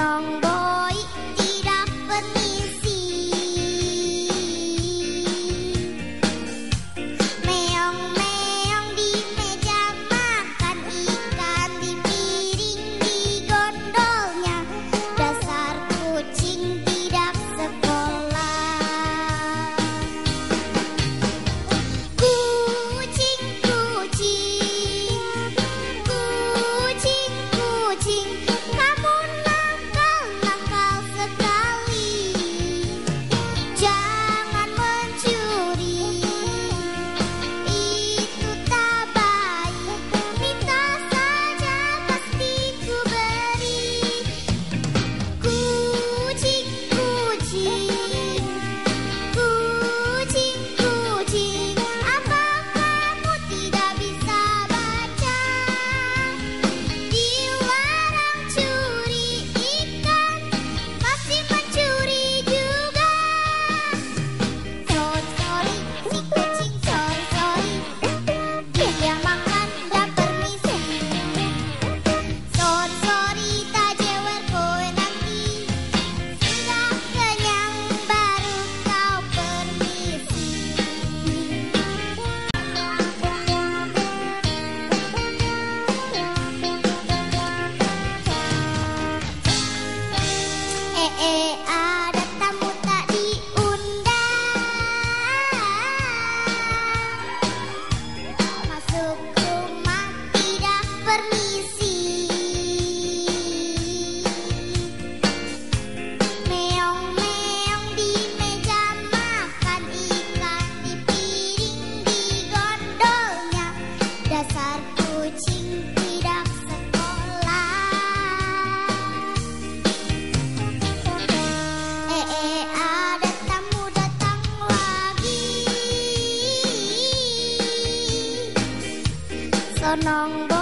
នងបង senang